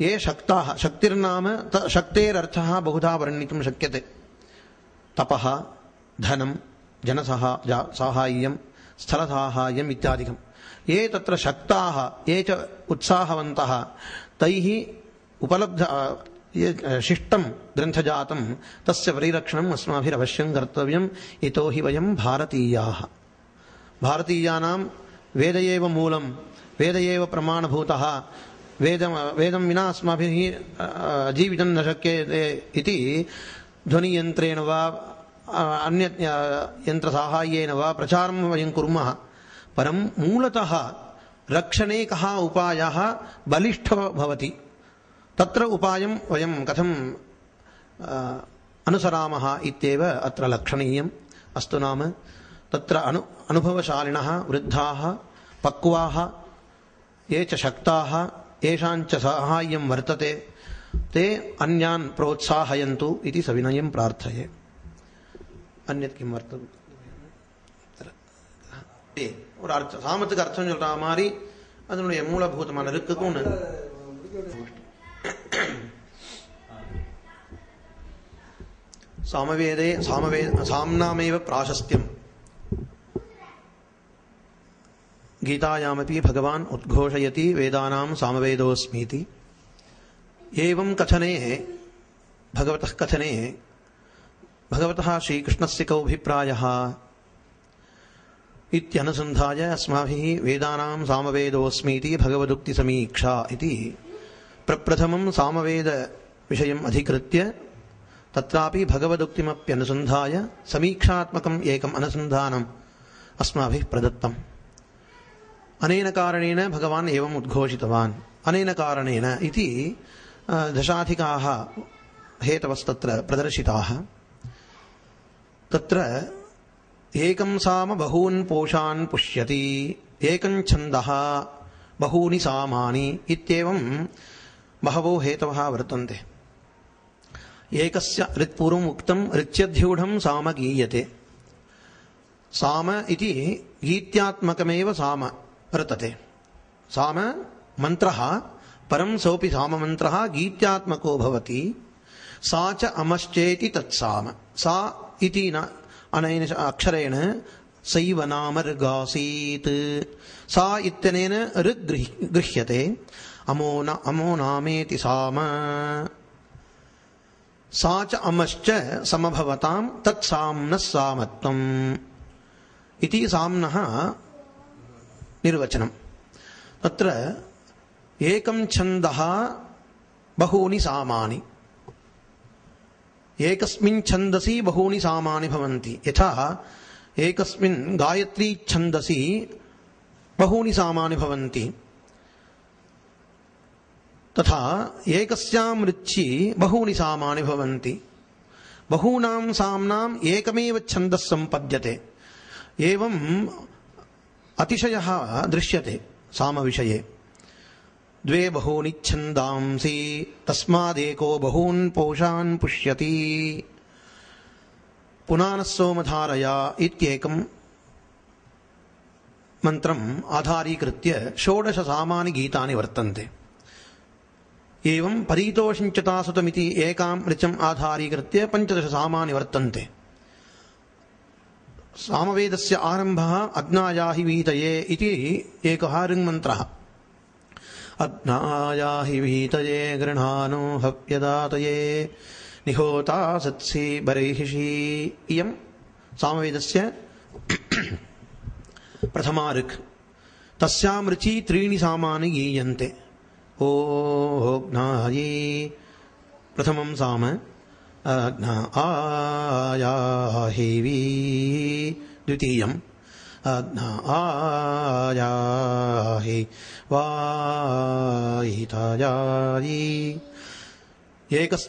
ये शक्ताः, शक्तिर्नाम त, शक्तेरर्थः बहुधा वर्णितुं शक्यते. तपः, धनं जनसहा साहाय्यं स्थलसाहाय्यम् इत्यादिकं ये तत्र शक्ताः, ये च उत्साहवन्तः, तैः उपलब्ध ये शिष्टं ग्रन्थजातं तस्य परिरक्षणम् अस्माभिरवश्यं कर्तव्यम्, यतो हि वयं भारतीयाः। भारतीयानां वेद एव मूलं वेद एव प्रमाणभूतः वेदं वेदं विना अस्माभिः जीवितं न शक्यते इति ध्वनियन्त्रेण वा अन्य अ, यन्त्रसाहाय्येन वा प्रचारं वयं कुर्मः परं मूलतः रक्षणे कः उपायः बलिष्ठः भवति तत्र उपायं वयं कथं अ, अनुसरामः इत्येव अत्र लक्षणीयम् अस्तु नाम तत्र अनु अनुभवशालिनः वृद्धाः पक्वाः ये च शक्ताः येषाञ्च साहाय्यं वर्तते ते अन्यान् प्रोत्साहयन्तु इति सविनयं प्रार्थये। अन्यत् किं वर्तते ஏ, ஒரு அர்த்தம் சாமத்துக்கு அர்த்தம் சொல்ற மாதிரி அதனுடைய மூலபூதமான இருக்குக்கும் ஒண்ணு सामवेदे सामवे साम्नामेव प्राशस्त्यम् गीतायामपि भगवान् उद्घोषयति वेदानां सामवेदोऽस्मीति एवं कथने भगवतः कथने भगवतः श्रीकृष्णस्य कौभिप्रायः इत्यनुसन्धाय अस्माभिः वेदानां सामवेदोऽस्मीति भगवदुक्तिसमीक्षा इति प्रप्रथमं सामवेदविषयम् अधिकृत्य तत्रापि भगवदुक्तिमप्यनुसन्धाय समीक्षात्मकम् एकम् अनुसन्धानम् अस्माभिः प्रदत्तम्। अनेन कारणेन भगवान् एवम् उद्घोषितवान्। अनेन कारणेन इति दशाधिकाः हेतवस्तत्र प्रदर्शिताः। तत्र एकं साम बहून् पोषान् पुष्यति, एकं छन्दः, बहूनि सामानि इत्येवं बहवो हेतवः वर्तन्ते। एकस्य ऋत्पूर्वम् उक्तं ऋच्यध्यूढं साम गीयते। साम इति गीत्यात्मकमेव साम वर्तते। साम मन्त्रः, परं सोऽपि साममन्त्रः गीत्यात्मको भवति। सा च अमश्चेति तत्साम। सा इति न अनेन अक्षरेण सैव नाम ऋगासीत् सा इत्यनेन ऋग् गृह्- गृह्यते। अमो न अमो नामेति साम। सा च अमश्च समभवतां तत्साम्नः सामत्वम्। इति साम्नः निर्वचनम्। तत्र एकं छन्दः बहूनि सामानि। एकस्मिन् छन्दसि बहूनि सामानि भवन्ति। यथा एकस्मिन् गायत्री छन्दसि बहूनि सामानि भवन्ति। तथा एकस्यां ऋचि बहूनि सामानि भवन्ति। बहूनां साम्नाम् एकमेव छन्दः सम्पद्यते। एवम् अतिशयः दृश्यते सामविषये। द्वे बहूनि छन्दांसि, तस्मादेको बहून् पोषान् पुष्यति। पुनानः सोमधारया इत्येकं मन्त्रम् आधारीकृत्य षोडशसामानि गीतानि वर्तन्ते। एवं परीतोषिञ्चतासुतमिति एकां ऋचम् आधारीकृत्य पञ्चदशसामानि वर्तन्ते। सामवेदस्य आरम्भः अग्नायाहि वीतये इति एकः ऋङ्मन्त्रः। अग्नायाहि वीतये गृह्णानो हव्यदातये निहोता सत्सि बर्हिषि। इयं सामवेदस्य <clears throat> प्रथमा ऋक्। तस्यां ऋचि त्रीणि सामानि गीयन्ते। ओघ्नायी प्रथमं साम, अग्ना आयाहिवी द्वितीयम् आयाहि वायितायायि एकस्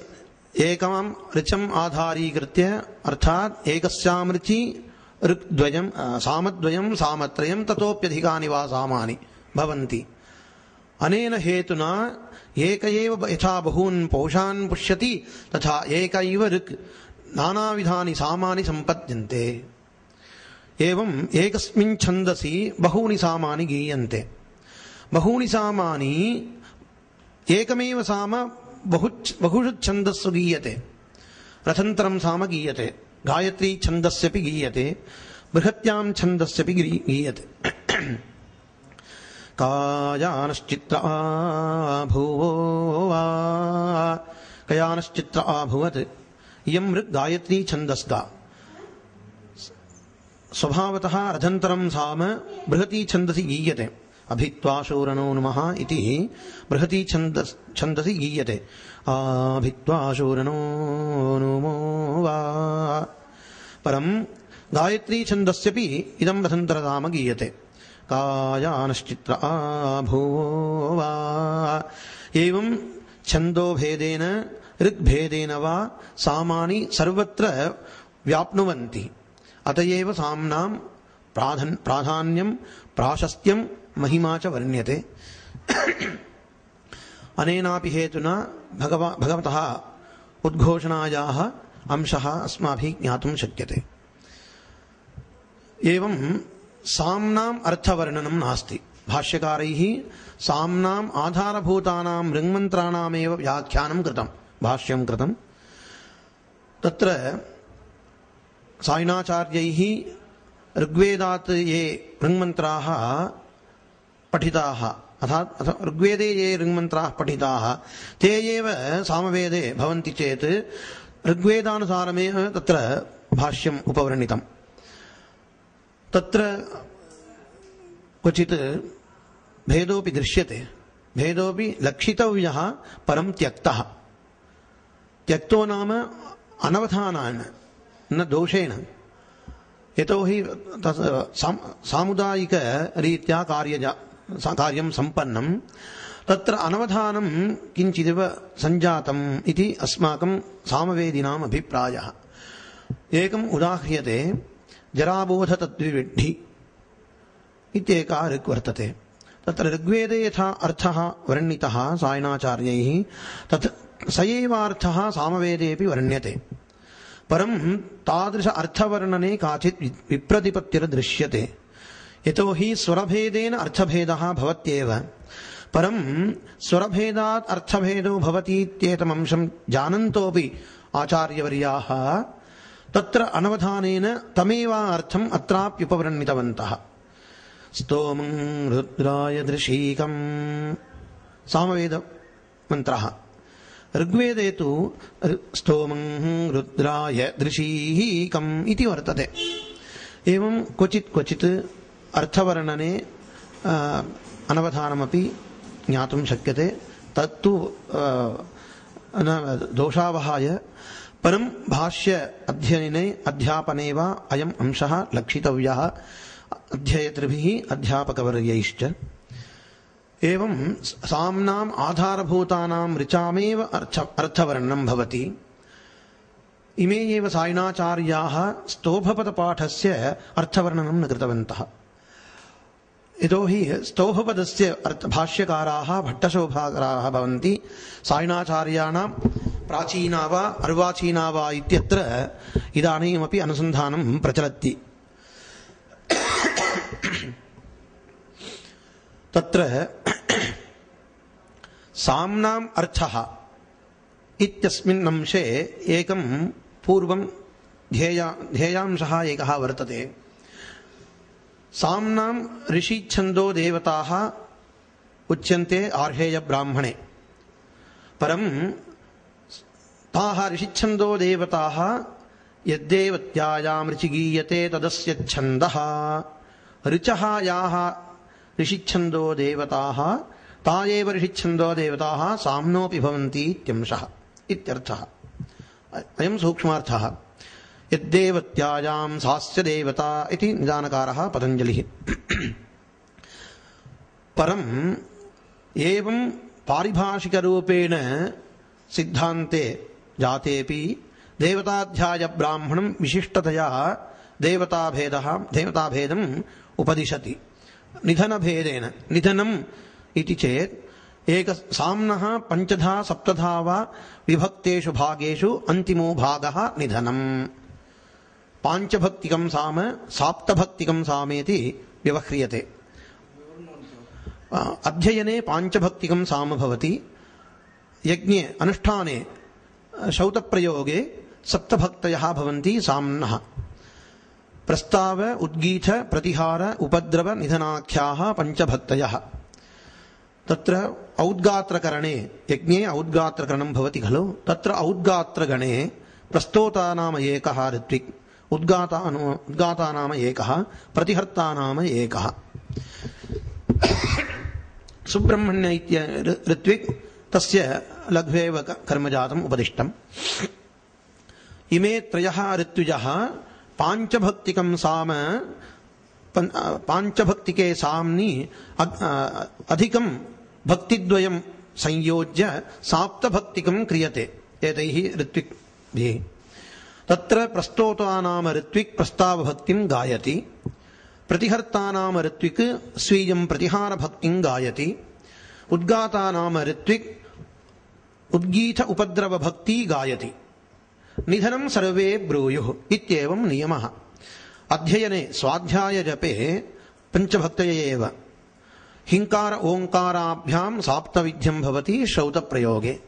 एकां ऋचम् आधारीकृत्य अर्थात् एकस्यां ऋचि ऋक्द्वयं अ, सामद्वयं सामत्रयं ततोप्यधिकानि वा सामानि भवन्ति। अनेन हेतुना एक एव यथा बहून् पौषान् पुष्यति तथा एक इव ऋक् नानाविधानि सामानि सम्पद्यन्ते। एवम् एकस्मिन् छन्दसि बहूनि सामानि गीयन्ते। बहूनि सामानि एकमेव साम बहु बहुषु छन्दस्सु गीयते। रथन्तरं साम गीयते। गायत्री छन्दस्यपि गीयते। बृहत्यां छन्दस्यपि गीयते। <clears throat> कायानश्चित्र भुवो वा। कयानश्चित्र अभुवत् इयं ऋक् गायत्री छन्दस्का स्वभावतः रथन्तरं साम बृहती छन्दसि गीयते अभित्वा शूरनो नुमः इति बृहती छन्दस् छन्दसि गीयते आभित्वा शूरनो नुमो वा। परं गायत्री छन्दस्यपि इदं रथन्तरसाम गीयते। कायानश्चित्र आभुवो वा। एवं छन्दोभेदेन ऋग्भेदेन वा सामानि सर्वत्र व्याप्नुवन्ति। अत एव साम्नां प्राधन्, प्राधान्यं, प्राशस्त्यं महिमा च वर्ण्यते। अनेनापि हेतुना भगव, भगवतः उद्घोषणायाः अंशः अस्माभिः ज्ञातुं शक्यते। एवं साम्नाम् अर्थवर्णनं नास्ति। भाष्यकारैः साम्नाम् आधारभूतानां ऋङ्मन्त्राणामेव व्याख्यानं कृतं, भाष्यं कृतं। तत्र सायणाचार्यैः ऋग्वेदात् ये ऋङ्मन्त्राः पठिताः अर्थात् अथ- ऋग्वेदे ये ऋङ्मन्त्राः पठिताः ते एव सामवेदे भवन्ति चेत् ऋग्वेदानुसारमेव तत्र भाष्यम् उपवर्णितम् तत्र क्वचित् भेदोऽपि दृश्यते। भेदोऽपि लक्षितव्यः परं त्यक्तः। त्यक्तो नाम अनवधानान्। न दोषेण। यतोहि सामुदायिकरीत्या कार्यज सा- कार्यं सम्पन्नं तत्र अनवधानं किञ्चिदिव सञ्जातम् इति अस्माकं सामवेदिनाम् अभिप्रायः एकम् उदाह्रियते जराबोधतद्विविड्ढि इत्येका ऋक् वर्तते। तत्र ऋग्वेदे यथा अर्थः वर्णितः सायणाचार्यैः, तत् स एवार्थः सामवेदेऽपि वर्ण्यते। परं तादृश अर्थवर्णने काचित् वि- विप्रतिपत्तिर्दृश्यते यतोहि स्वरभेदेन अर्थभेदः भवत्येव परं स्वरभेदात् अर्थभेदो भवतीत्येतमंशं जानन्तोऽपि आचार्यवर्याः तत्र अनवधानेन तमेव अर्थम् अत्राप्युपवर्णितवन्तः स्तोमं रुद्राय दृशीकम् सामवेदमन्त्रः ऋग्वेदे तु स्तोमं रुद्राय दृशीकम् इति वर्तते। एवं क्वचित् क्वचित् अर्थवर्णने अनवधानमपि ज्ञातुं शक्यते। तत्तु न, दोषावहाय परं भाष्य अध्ययने अध्यापने वा अयम् अंशः लक्षितव्यः। अध्येतृभिः अध्यापकवर्यैश्च। एवं साम्नाम् आधारभूतानां ऋचामेव अर्थ, अर्थवर्णनं भवति। इमे एव सायणाचार्याः स्तोभपदपाठस्य अर्थवर्णनं न कृतवन्तः। यतोहि स्तोभपदस्य अर्थ, भाष्यकाराः, भट्टशोभाकाराः भवन्ति। सायणाचार्याणां प्राचीना वा अर्वाचीना वा इत्यत्र इदानीमपि अनुसन्धानं प्रचलति। तत्र साम्नाम् अर्थः इत्यस्मिन् अंशे एकं पूर्वं ध्येया, ध्येयांशः एकः वर्तते। साम्नां ऋषिच्छन्दो देवताः उच्यन्ते आर्हेयब्राह्मणे परं ताः ऋषिच्छन्दो देवताः यद्देवत्यायां ऋचि गीयते तदस्य छन्दः। ऋचः याः ऋषिच्छन्दो देवताः ता एव ऋषिच्छन्दो देवताः साम्नोऽपि भवन्ति इत्यंशः इत्यर्थः। अयं सूक्ष्मार्थः। यद्देवत्यायां सास्य देवता इति निदानकारः पतञ्जलिः। परम् एवं पारिभाषिकरूपेण सिद्धान्ते जातेऽपि देवताध्यायब्राह्मणं विशिष्टतया देवताभेदः, देवताभेदम् उपदिशति। निधनभेदेन निधनम् इति चेत् एक पञ्चधा सप्तधा वा विभक्तेषु भागेषु अन्तिमो भागः निधनम्। पाञ्चभक्तिकं साम साप्तभक्तिकं सामेति व्यवह्रियते। अध्ययने पाञ्चभक्तिकं साम भवति। यज्ञे, अनुष्ठाने, शौतप्रयोगे सप्तभक्तयः भवन्ति साम्नः। प्रस्ताव उद्गीत प्रतिहार, उपद्रव, निधनाख्याः पञ्चभक्तयः। तत्र औद्गात्रकरणे, यज्ञे औद्गात्रकरणं भवति खलु। तत्र औद्गात्रगणे प्रस्तोता नाम एकः ऋत्विक्, उद्गाता उद्गाता नाम एकः, प्रतिहर्ता नाम एकः। सुब्रह्मण्य इत्य ऋत्विक्, तस्य लघ्वेव कर्मजातम् उपदिष्टम्। इमे त्रयः ऋत्विजः, पाञ्चभक्तिकं साम पाञ्चभक्तिके साम्नि अधिकं भक्तिद्वयं संयोज्य साप्तभक्तिकं क्रियते एतैः ऋत्विक्भिः तत्र प्रस्तोता नाम ऋत्विक् प्रस्तावभक्तिं गायति प्रतिहर्ता नाम ऋत्विक् स्वीयं प्रतिहारभक्तिं गायति उद्गाता नाम ऋत्विक् उद्गीत उपद्रवभक्ति गायति निधनं सर्वे ब्रूयुः इत्येवं नियमः अध्ययने स्वाध्यायजपे पञ्चभक्तय एव हिङ्कार विध्यम भवती भवति श्रौतप्रयोगे